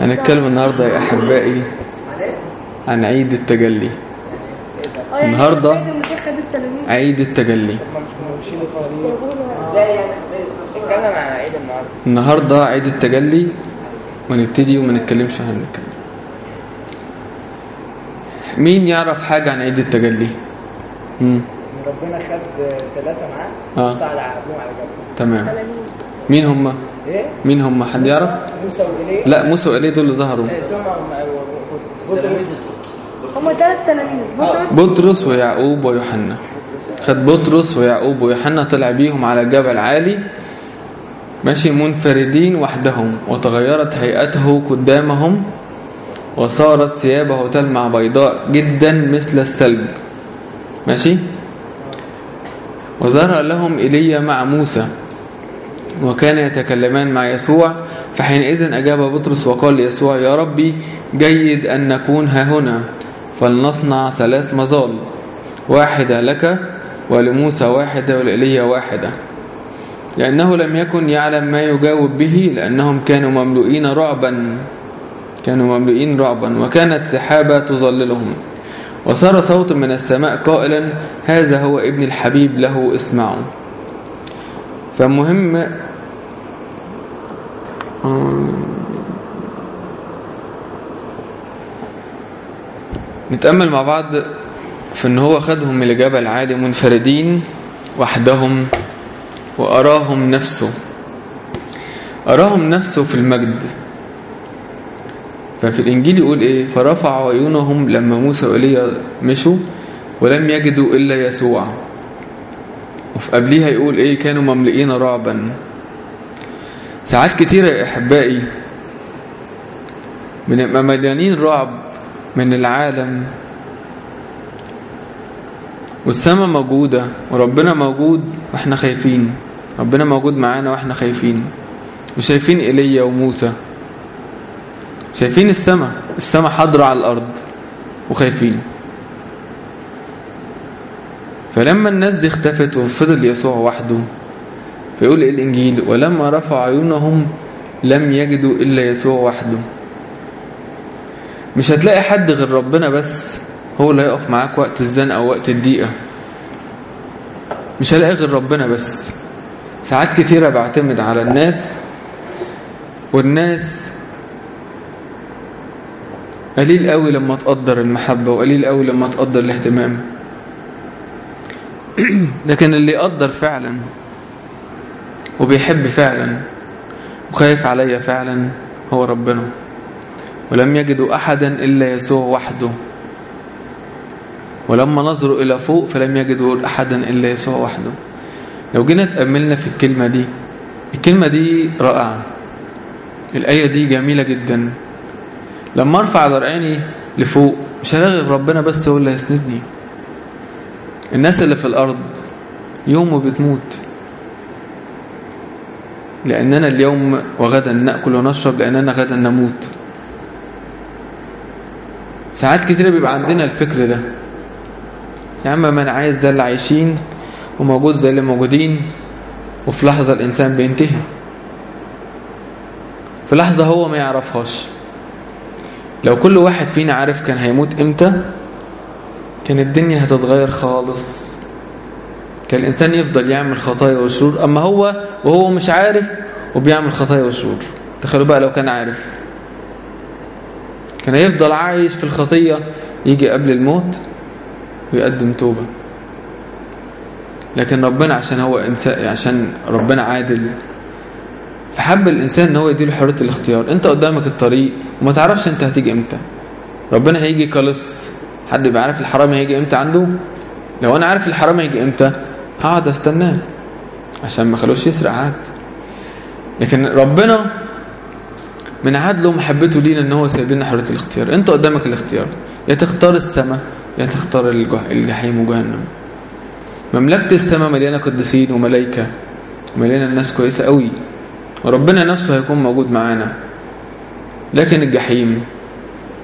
هنتكلم النهاردة يا أحبائي عن عيد التجلي. آه يعني التلاميذ. عيد التجلي. يعني النهارده النهاردة عيد التجلي ونبتدي وما نتكلمش عن الكلام مين يعرف حاجة عن عيد التجلي؟ مم. ان ربنا خد ثلاثة معاه آه. صعد عقلهم على جبل تمام. تلاميذ. مين هم؟ إيه؟ مين هم حد يعرف؟ موسى وايليا لا موسى وإليه دول اللي ظهروا. بطرس. هما ثلاث تلاميذ. بطرس؟ بطرس ويعقوب ويوحنا. خد بطرس ويعقوب ويوحنا طلع بيهم على جبل عالي ماشي منفردين وحدهم وتغيرت هيئته قدامهم وصارت ثيابه تلمع بيضاء جدا مثل الثلج. ماشي؟ وظهر لهم إيليا مع موسى. وكان يتكلمان مع يسوع فحينئذ أجاب بطرس وقال ليسوع يا ربي جيد أن نكون ها هنا فلنصنع ثلاث مظال واحدة لك ولموسى واحدة ولإيليا واحدة. لأنه لم يكن يعلم ما يجاوب به لأنهم كانوا مملوئين رعبا كانوا مملوئين رعبا وكانت سحابة تظللهم. وصار صوت من السماء قائلا هذا هو ابن الحبيب له اسمعوا. فمهم نتأمل مع بعض في إن هو خدهم إلى جبل عالي منفردين وحدهم وأراهم نفسه. أراهم نفسه في المجد. ففي الإنجيل يقول إيه؟ فرفعوا عيونهم لما موسى وإيليا مشوا ولم يجدوا إلا يسوع. وفي قبليها يقول إيه؟ كانوا مملئين رعبا. ساعات كتيرة يا أحبائي. بنبقى مليانين رعب من العالم. والسماء موجودة وربنا موجود وإحنا خايفين. ربنا موجود معانا وإحنا خايفين. وشايفين إيليا وموسى. شايفين السماء السماء حاضرة على الأرض وخايفين. فلما الناس دي اختفت وفضل يسوع وحده فيقول الإنجيل ولما رفع عيونهم لم يجدوا إلا يسوع وحده. مش هتلاقي حد غير ربنا بس هو اللي هيقف معاك وقت الزنقة أو وقت الضيقة. مش هلاقي غير ربنا بس. ساعات كثيرة بعتمد على الناس والناس قليل قوي لما تقدر المحبة وقليل قوي لما تقدر الاهتمام. لكن اللي يقدر فعلا وبيحب فعلا وخايف عليا فعلا هو ربنا. ولم يجدوا أحدا إلا يسوع وحده. ولما نظروا إلى فوق فلم يجدوا أحدا إلا يسوع وحده. لو جينا تأملنا في الكلمة دي الكلمة دي رائعة. الآية دي جميلة جدا. لما أرفع ذرعيني لفوق مش هلاقي غير ربنا بس هو اللي هيسندني. الناس اللي في الأرض يوم وبتموت. لأننا اليوم وغدا نأكل ونشرب لأننا غدا نموت. ساعات كتير بيبقى عندنا الفكر ده. يا عم ما أنا عايز ده اللي عايشين وموجود زي اللي موجودين وفي لحظة الإنسان بينتهي. في لحظة هو ما يعرفهاش. لو كل واحد فينا عارف كان هيموت إمتى كان الدنيا هتتغير خالص. كان الإنسان يفضل يعمل خطايا وشرور أما هو وهو مش عارف وبيعمل خطايا وشرور. تخيلوا بقى لو كان عارف. كان هيفضل عايش في الخطية يجي قبل الموت ويقدم توبة. لكن ربنا عشان هو إنسان عشان ربنا عادل فحب الإنسان إن هو يديله حرية الاختيار. أنت قدامك الطريق وما تعرفش أنت هتيجي إمتى. ربنا هيجي كلص حد يبقى عارف الحرام هيجي إمتى عنده؟ لو أنا عارف الحرام هيجي إمتى هقعد استناه عشان ما خلوش يسرق حاجتي لكن ربنا من عدله ومحبته لينا إن هو سايب لنا حرية الاختيار. أنت قدامك الاختيار. يا تختار السماء يا تختار الجحيم وجهنم. مملكة السماء مليانة قديسين وملائكة ومليانه ناس كويسة قوي وربنا نفسه هيكون موجود معانا. لكن الجحيم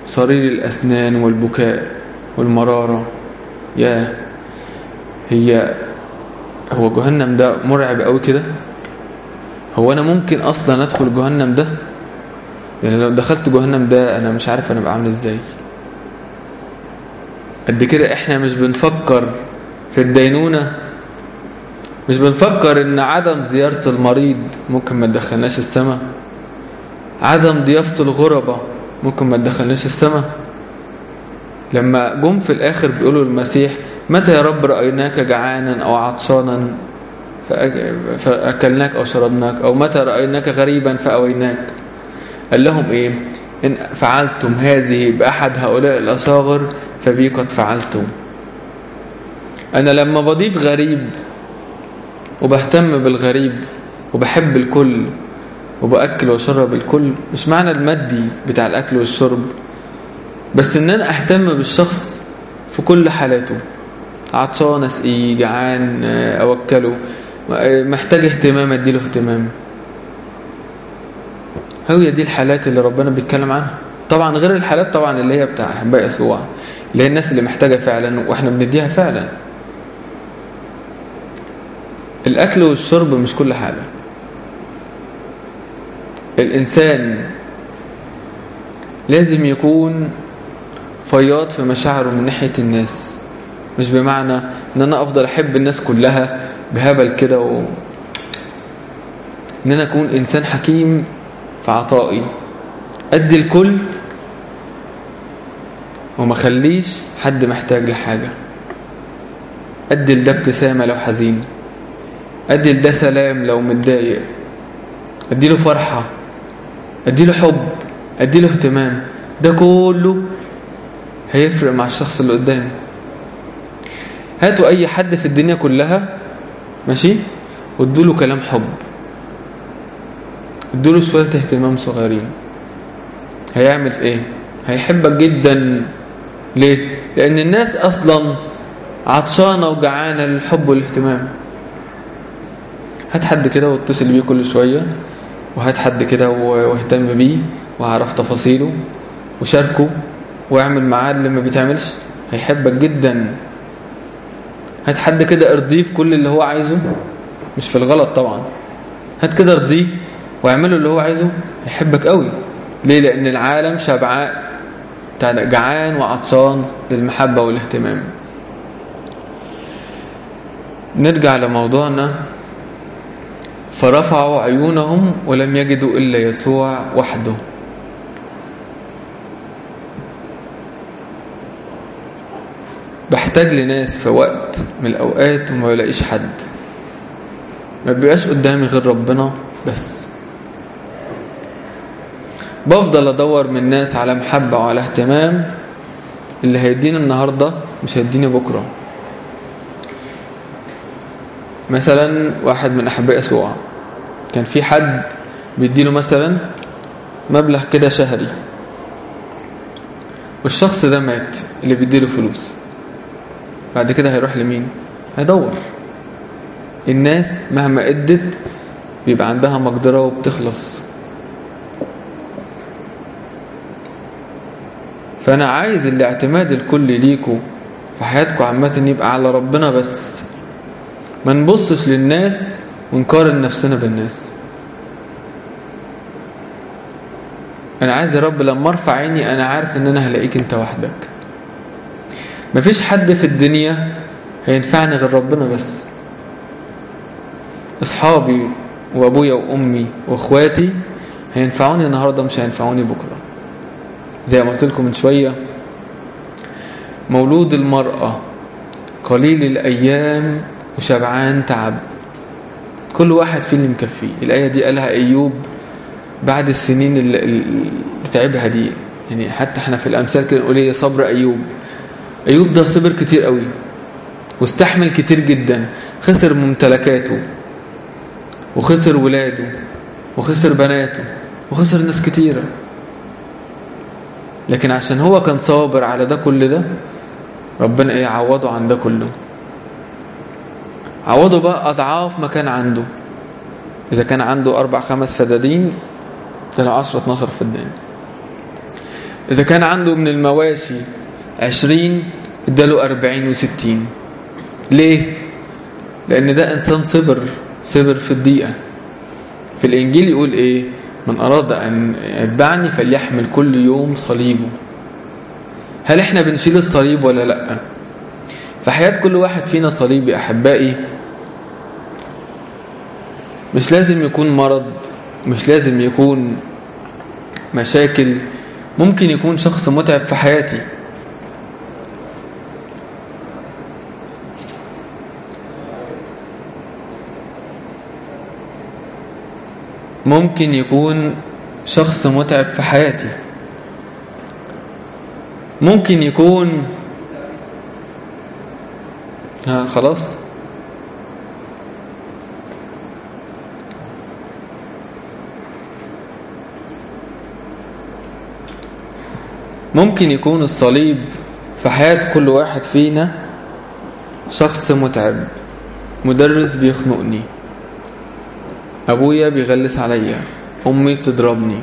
صرير الأسنان والبكاء والمرارة يا هي هو جهنم ده مرعب قوي كده؟ هو أنا ممكن أصلا أدخل جهنم ده؟ يعني لو دخلت جهنم ده أنا مش عارف أنا بقى عامل إزاي. قد كده إحنا مش بنفكر في الدينونة مش بنفكر إن عدم زيارة المريض ممكن ما تدخلناش السماء. عدم ضيافة الغربة ممكن ما تدخلناش السماء. لما جم في الآخر بيقولوا المسيح متى يا رب رأيناك جعانا أو عطشانا فأك- فأكلناك أو شربناك؟ أو متى رأيناك غريبا فأويناك؟ قال لهم إيه؟ إن فعلتم هذه بأحد هؤلاء الأصاغر فبي قد فعلتم. أنا لما بضيف غريب وبهتم بالغريب وبحب الكل وبأكل وشرب الكل مش معنى المادي بتاع الأكل والشرب بس إن أنا أهتم بالشخص في كل حالاته. عطشان اسقيه جعان آه، اوكله آه، محتاج اهتمام أديله اهتمام. هي دي الحالات اللي ربنا بيتكلم عنها. طبعا غير الحالات طبعا اللي هي بتاع احباء يسوع اللي هي الناس اللي محتاجة فعلا وإحنا بنديها فعلا. الأكل والشرب مش كل حاجة. الإنسان لازم يكون فياض في مشاعره من ناحية الناس. مش بمعنى إن أنا أفضل أحب الناس كلها بهبل كده و... إن أنا أكون إنسان حكيم في عطائي. أدي الكل وما خليش حد محتاج لحاجة. أدي لده ابتسامة لو حزين. أدي لده سلام لو متضايق. أدي له فرحة. أدي له حب. أدي له اهتمام. ده كله هيفرق مع الشخص اللي قدامي. هاتوا أي حد في الدنيا كلها ماشي؟ وادوا له كلام حب. ادوا له شوية اهتمام صغيرين. هيعمل في إيه؟ هيحبك جدا. ليه؟ لأن الناس أصلا عطشانة وجعانة للحب والاهتمام. هات حد كده واتصل بيه كل شوية وهات حد كده واهتم بيه وعرف تفاصيله وشاركه واعمل معاه اللي ما بيتعملش. هيحبك جدا. هات حد كده ارضيه في كل اللي هو عايزه. مش في الغلط طبعا. هات كده ارضيه واعمله اللي هو عايزه. هيحبك قوي. ليه؟ لأن العالم ده جعان وعطشان للمحبة والاهتمام. نرجع لموضوعنا. فرفعوا عيونهم ولم يجدوا إلا يسوع وحده. بحتاج لناس في وقت من الأوقات وما بلاقيش حد. ما بيبقاش قدامي غير ربنا بس. بفضل أدور من الناس على محبة وعلى اهتمام. اللي هيديني النهاردة مش هيديني بكرة. مثلا واحد من أحباء يسوع كان في حد بيديله مثلا مبلغ كده شهري. والشخص ده مات اللي بيديله فلوس. بعد كده هيروح لمين؟ هيدور. الناس مهما أدت بيبقى عندها مقدرة وبتخلص. فأنا عايز الاعتماد الكلي ليكوا في حياتكم عامة يبقى على ربنا بس. ما نبصش للناس ونقارن نفسنا بالناس. أنا عايز يا رب لما أرفع عيني أنا عارف إن أنا هلاقيك أنت وحدك. مفيش حد في الدنيا هينفعني غير ربنا بس. أصحابي وأبويا وأمي وأخواتي هينفعوني النهاردة مش هينفعوني بكرة. زي ما قلت لكم من شوية مولود المرأة قليل الأيام وشبعان تعب. كل واحد اللي مكفيه. الآية دي قالها أيوب بعد السنين اللي, تعبها دي. يعني حتى إحنا في الأمثال كده نقول إيه؟ صبر أيوب. أيوب ده صبر كتير قوي واستحمل كتير جدا خسر ممتلكاته وخسر ولاده وخسر بناته وخسر ناس كتيرة. لكن عشان هو كان صابر على ده كل ده ربنا إيه عوضه عن ده كله. عوضه بقى أضعاف ما كان عنده. إذا كان عنده أربع خمس فدادين طلع عشرة اتناشر فدان. إذا كان عنده من المواشي عشرين اداله أربعين وستين. ليه؟ لأن ده إنسان صبر صبر في الدقيقة في الإنجيل يقول إيه؟ من أراد أن يتبعني فليحمل كل يوم صليبه. هل إحنا بنشيل الصليب ولا لأ؟ في حياة كل واحد فينا صليب يا أحبائي مش لازم يكون مرض مش لازم يكون مشاكل ممكن يكون شخص متعب في حياتي. ممكن يكون شخص متعب في حياتي. ممكن يكون ها خلاص. ممكن يكون الصليب في حياة كل واحد فينا شخص متعب مدرس بيخنقني. أبويا بيغلس عليا أمي بتضربني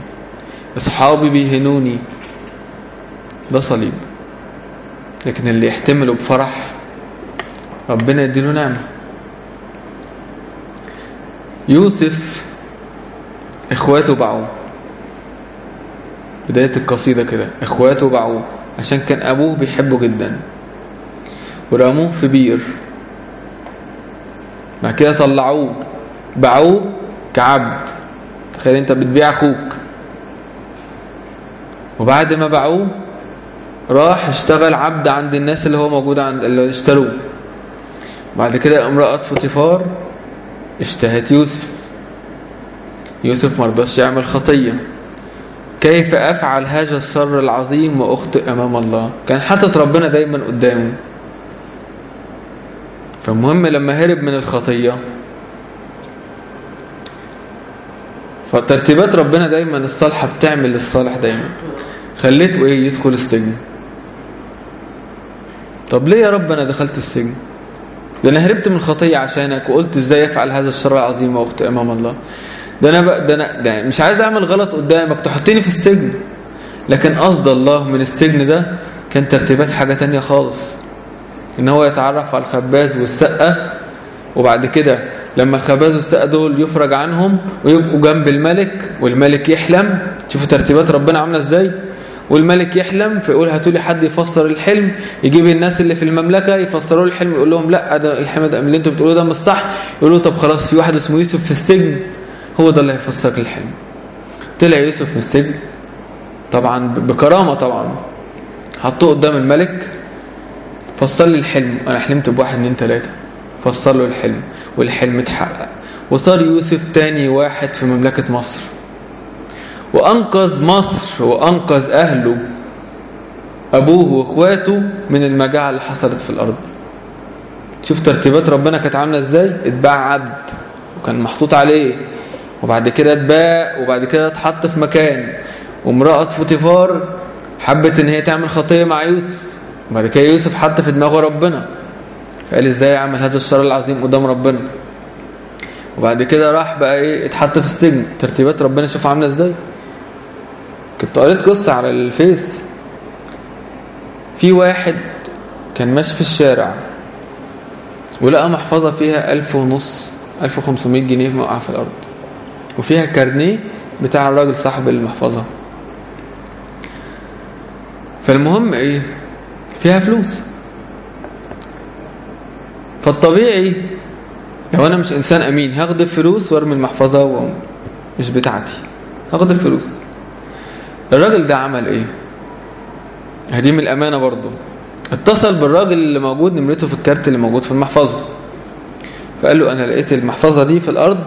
أصحابي بيهنوني. ده صليب. لكن اللي يحتمله بفرح ربنا يديله نعمة. يوسف إخواته باعوه. بداية القصيدة كده إخواته باعوه عشان كان أبوه بيحبه جدا. ورموه في بير. بعد كده طلعوه باعوه كعبد. تخيل انت بتبيع أخوك. وبعد ما باعوه راح اشتغل عبد عند الناس اللي هو موجود عند اللي اشتروه. بعد كده امرأة فوتيفار اشتهت يوسف. يوسف مرضاش يعمل خطية. كيف أفعل هذا الشر العظيم وأخطئ أمام الله؟ كان حاطط ربنا دايما قدامه. فالمهم لما هرب من الخطية فترتيبات ربنا دايما الصالحة بتعمل الصالح دايما. خليته إيه يدخل السجن. طب ليه يا رب أنا دخلت السجن؟ ده أنا هربت من الخطية عشانك وقلت إزاي أفعل هذا الشر العظيم واخطئ إمام الله. ده أنا بقى ده أنا ده مش عايز أعمل غلط قدامك تحطني في السجن. لكن قصد الله من السجن ده كان ترتيبات حاجة تانية خالص. إن هو يتعرف على الخباز والسقة وبعد كده لما الخباز والسقه دول يفرج عنهم ويبقوا جنب الملك والملك يحلم. شوفوا ترتيبات ربنا عاملة إزاي. والملك يحلم فيقول هاتوا لي حد يفسر الحلم. يجيب الناس اللي في المملكة يفسروا الحلم يقول لهم لا ده الحلم ده اللي أنتوا بتقولوه ده مش صح. يقولوا طب خلاص في واحد اسمه يوسف في السجن هو ده اللي هيفسر الحلم. طلع يوسف من السجن طبعا بكرامة طبعا. حطوه قدام الملك فسر لي الحلم. أنا حلمت بواحد اتنين تلاتة. فسر له الحلم والحلم اتحقق. وصار يوسف تاني واحد في مملكة مصر. وأنقذ مصر وأنقذ أهله أبوه وإخواته من المجاعة اللي حصلت في الأرض. شوف ترتيبات ربنا كانت عاملة إزاي؟ اتباع عبد وكان محطوط عليه. وبعد كده اتباع وبعد كده اتحط في مكان. وامرأة فوتيفار حبت إن هي تعمل خطية مع يوسف. وبعد كده يوسف حط في دماغه ربنا. فقال إزاي أعمل هذا الشر العظيم قدام ربنا؟ وبعد كده راح بقى إيه اتحط في السجن. ترتيبات ربنا شوف عاملة إزاي؟ كنت قريت قصة على الفيس. في واحد كان ماشي في الشارع ولقى محفظة فيها ألف ونص ألف وخمسمائة جنيه موقعة في الأرض. وفيها كارنيه بتاع الراجل صاحب المحفظة. فالمهم إيه فيها فلوس. فالطبيعي لو أنا مش إنسان أمين هاخد الفلوس وأرمي المحفظة ومش بتاعتي. هاخد الفلوس. الراجل ده عمل إيه؟ هدي من الأمانة برضو اتصل بالراجل اللي موجود نمرته في الكارت اللي موجود في المحفظة. فقال له أنا لقيت المحفظة دي في الأرض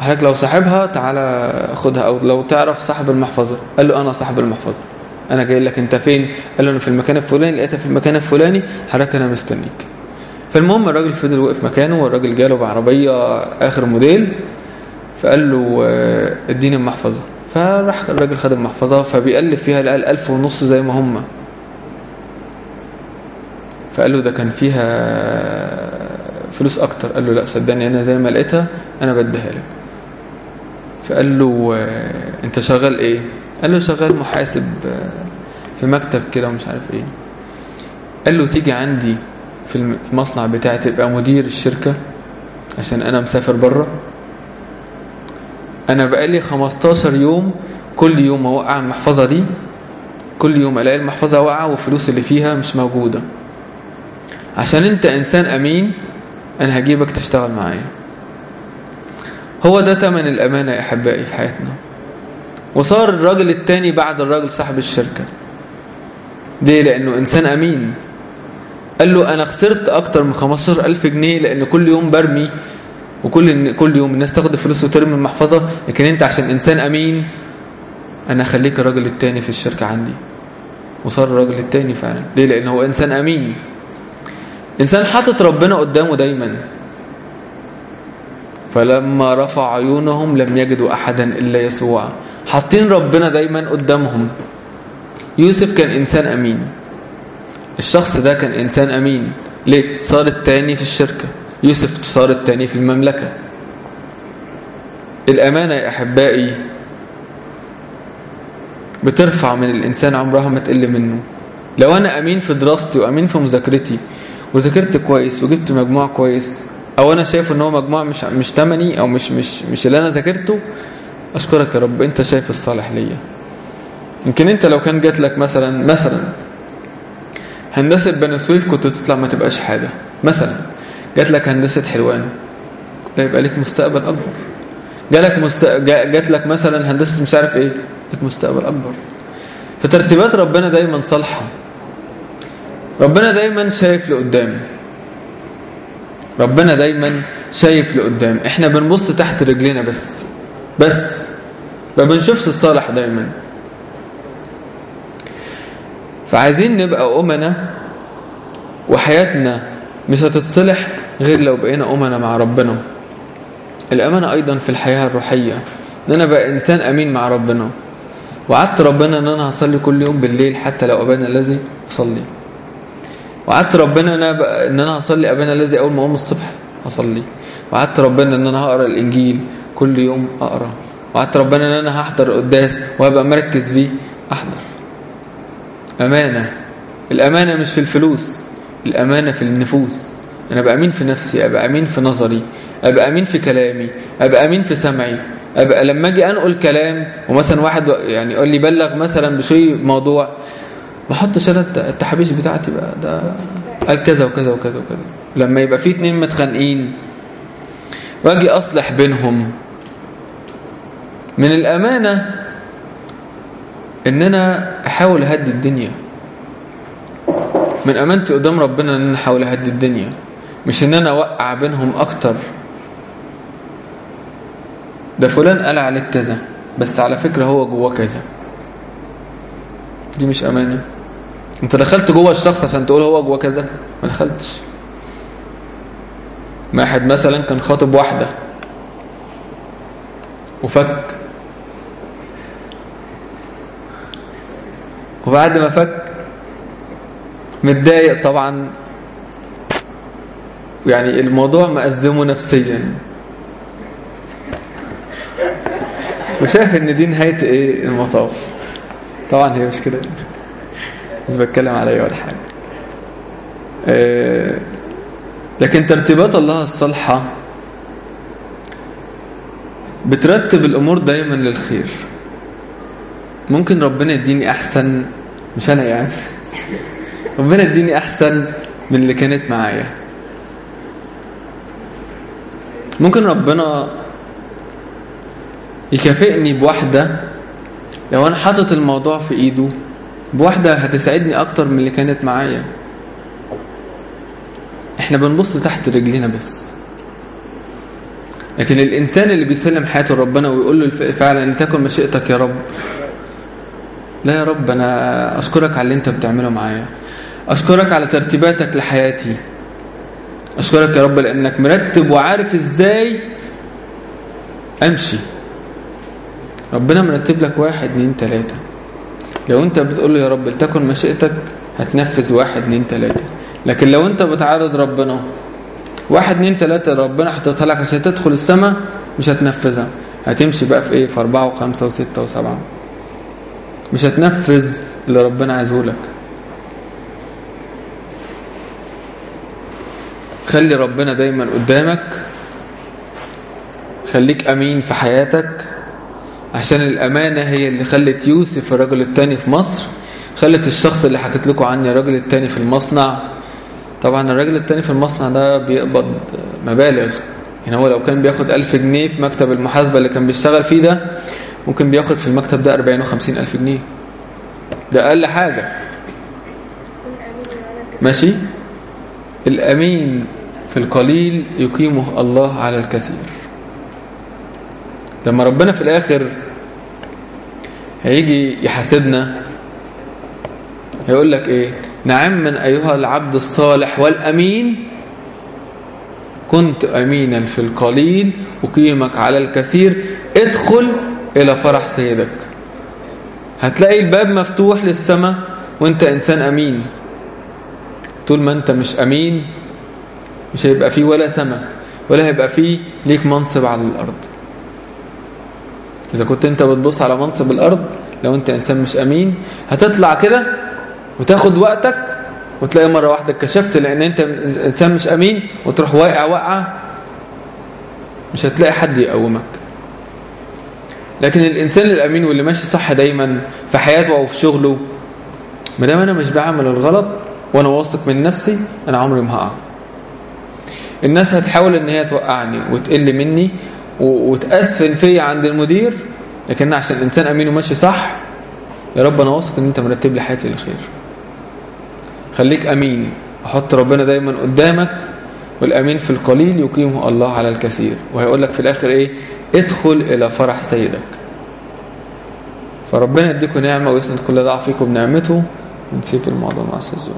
حضرتك لو صاحبها تعالى خدها أو لو تعرف صاحب المحفظة. قال له أنا صاحب المحفظة. أنا جاي لك أنت فين؟ قال له أنا في المكان الفلاني لقيتها في المكان الفلاني حضرتك أنا مستنيك. فالمهم الراجل فضل واقف مكانه والراجل جاله بعربية آخر موديل فقال له اديني المحفظة. فراح الراجل خد المحفظة فبيقلب فيها لقى الألف ونص زي ما هم. فقال له ده كان فيها فلوس أكتر. قال له لا صدقني أنا زي ما لقيتها أنا بديها لك. فقال له أنت شغال إيه؟ قال له شغال محاسب في مكتب كده ومش عارف إيه. قال له تيجي عندي في المصنع بتاعي تبقى مدير الشركة عشان أنا مسافر بره أنا بقالي 15 يوم كل يوم أوقع المحفظة دي كل يوم ألاقي المحفظة واقعة والفلوس اللي فيها مش موجودة. عشان أنت إنسان أمين أنا هجيبك تشتغل معايا. هو ده تمن الأمانة يا أحبائي في حياتنا. وصار الراجل التاني بعد الراجل صاحب الشركة. ليه؟ لأنه إنسان أمين. قال له أنا خسرت أكتر من 15000 جنيه لأن كل يوم برمي وكل كل يوم الناس تاخد الفلوس وترمي المحفظه لكن أنت عشان إنسان أمين أنا هخليك الراجل التاني في الشركة عندي. وصار الراجل التاني فعلا. ليه؟ لأن هو إنسان أمين. إنسان حاطط ربنا قدامه دايما. فلما رفع عيونهم لم يجدوا احدا إلا يسوع. حاطين ربنا دايما قدامهم. يوسف كان إنسان أمين. الشخص ده كان إنسان أمين. ليه؟ صار التاني في الشركة. يوسف صار التاني في المملكة. الأمانة يا أحبائي بترفع من الإنسان عمرها ما تقل منه. لو أنا أمين في دراستي وأمين في مذاكرتي وذاكرت كويس وجبت مجموع كويس أو أنا شايف إن هو مجموع مش مش تمني أو مش مش مش اللي أنا ذاكرته أشكرك يا رب. أنت شايف الصالح ليا. يمكن أنت لو كان جات لك مثلا مثلا هندسة بني سويف كنت تطلع ما تبقاش حاجة. مثلا جات لك هندسة حلوان. لا يبقى لك مستقبل أكبر. جالك مست... جا- جات لك مثلا هندسة مش عارف إيه لك مستقبل أكبر. فترتيبات ربنا دايما صالحة. ربنا دايما شايف لقدام. ربنا دايما شايف لقدام. إحنا بنبص تحت رجلنا بس. بس. ما بنشوفش الصالح دايما. فعايزين نبقى أمنا وحياتنا مش هتتصلح غير لو بقينا أمنا مع ربنا. الأمانة أيضا في الحياة الروحية إن أنا بقى إنسان أمين مع ربنا. وعدت ربنا إن أنا هصلي كل يوم بالليل حتى لو أبانا الذي أصلي. وعدت ربنا إن أنا, إن أنا هصلي أبانا الذي أول ما أقوم الصبح هصلي. وعدت ربنا إن أنا هقرأ الإنجيل كل يوم أقرأ. وعدت ربنا إن أنا هحضر القداس وهبقى مركز فيه أحضر. أمانة الأمانة مش في الفلوس الأمانة في النفوس. أنا أبقى أمين في نفسي أبقى أمين في نظري أبقى أمين في كلامي أبقى أمين في سمعي. أبقى لما أجي أنقل كلام ومثلا واحد يعني يقول لي بلغ مثلا بشيء موضوع ما أحطش الت- التحابيش بتاعتي بقى. ده قال كذا وكذا وكذا وكذا. لما يبقى في اتنين متخانقين وأجي أصلح بينهم. من الأمانة إن أنا احاول أهدي الدنيا. من امانتي قدام ربنا إن أنا احاول أهدي الدنيا. مش إن أنا أوقع بينهم أكتر. ده فلان قال عليك كذا بس على فكرة هو جواه كذا. دي مش أمانة. أنت دخلت جوه الشخص عشان تقول هو جواه كذا؟ ما دخلتش. واحد مثلا كان خاطب واحدة. وفك. وبعد ما فك متضايق طبعا. يعني الموضوع مأزمه نفسيا. وشايف إن دي نهاية إيه؟ المطاف. طبعا هي مش كده. مش بتكلم عليا ولا حاجة. آه، لكن ترتيبات الله الصالحة بترتب الأمور دايما للخير. ممكن ربنا يديني أحسن مش أنا يعني. ربنا يديني أحسن من اللي كانت معايا. ممكن ربنا يكافئني بواحدة. لو أنا حاطط الموضوع في إيده بواحدة هتسعدني أكتر من اللي كانت معايا. إحنا بنبص تحت رجلينا بس. لكن الإنسان اللي بيسلم حياته لربنا ويقول له فعلا لتكن مشيئتك يا رب لا يا رب أنا أشكرك على اللي أنت بتعمله معايا. أشكرك على ترتيباتك لحياتي. أشكرك يا رب لأنك مرتب وعارف إزاي أمشي. ربنا مرتب لك واحد اتنين تلاتة. لو أنت بتقول له يا رب لتكن مشيئتك هتنفذ واحد اتنين تلاتة. لكن لو أنت بتعارض ربنا واحد اتنين تلاتة ربنا حطيتها لك عشان تدخل السماء مش هتنفذها. هتمشي بقى في إيه؟ في أربعة وخمسة وستة وسبعة. مش هتنفذ اللي ربنا عايزه لك. خلي ربنا دايما قدامك. خليك أمين في حياتك. عشان الأمانة هي اللي خلت يوسف الرجل التاني في مصر. خلت الشخص اللي حكيت لكم عني الراجل التاني في المصنع. طبعا الراجل التاني في المصنع ده بيقبض مبالغ. يعني هو لو كان بياخد ألف جنيه في مكتب المحاسبة اللي كان بيشتغل فيه ده ممكن بياخد في المكتب ده أربعين وخمسين ألف جنيه. ده أقل حاجة. ماشي؟ الأمين في القليل يقيمه الله على الكثير. لما ربنا في الآخر هيجي يحاسبنا هيقول لك إيه؟ نعم من أيها العبد الصالح والأمين كنت أمينا في القليل أقيمك على الكثير ادخل إلى فرح سيدك. هتلاقي الباب مفتوح للسماء وأنت إنسان أمين. طول ما أنت مش أمين مش هيبقى فيه ولا سماء ولا هيبقى فيه ليك منصب على الأرض. إذا كنت أنت بتبص على منصب الأرض لو أنت إنسان مش أمين هتطلع كده وتاخد وقتك وتلاقي مرة واحدة اتكشفت لأن أنت إنسان مش أمين وتروح واقع واقعة مش هتلاقي حد يقومك. لكن الإنسان الأمين واللي ماشي صح دايما في حياته أو في شغله ما دام أنا مش بعمل الغلط وأنا واثق من نفسي أنا عمري ما هقع. الناس هتحاول إن هي توقعني وتقل مني وتأسفن فيا عند المدير لكن عشان إنسان أمين وماشي صح يا رب أنا واثق إن أنت مرتب لي حياتي لخير خليك أمين. وحط ربنا دايما قدامك والأمين في القليل يقيمه الله على الكثير. وهيقول لك في الآخر إيه؟ ادخل إلى فرح سيدك. فربنا يديكم نعمة ويسند كل ضعف فيكم بنعمته ونسيب الموضوع مع السجون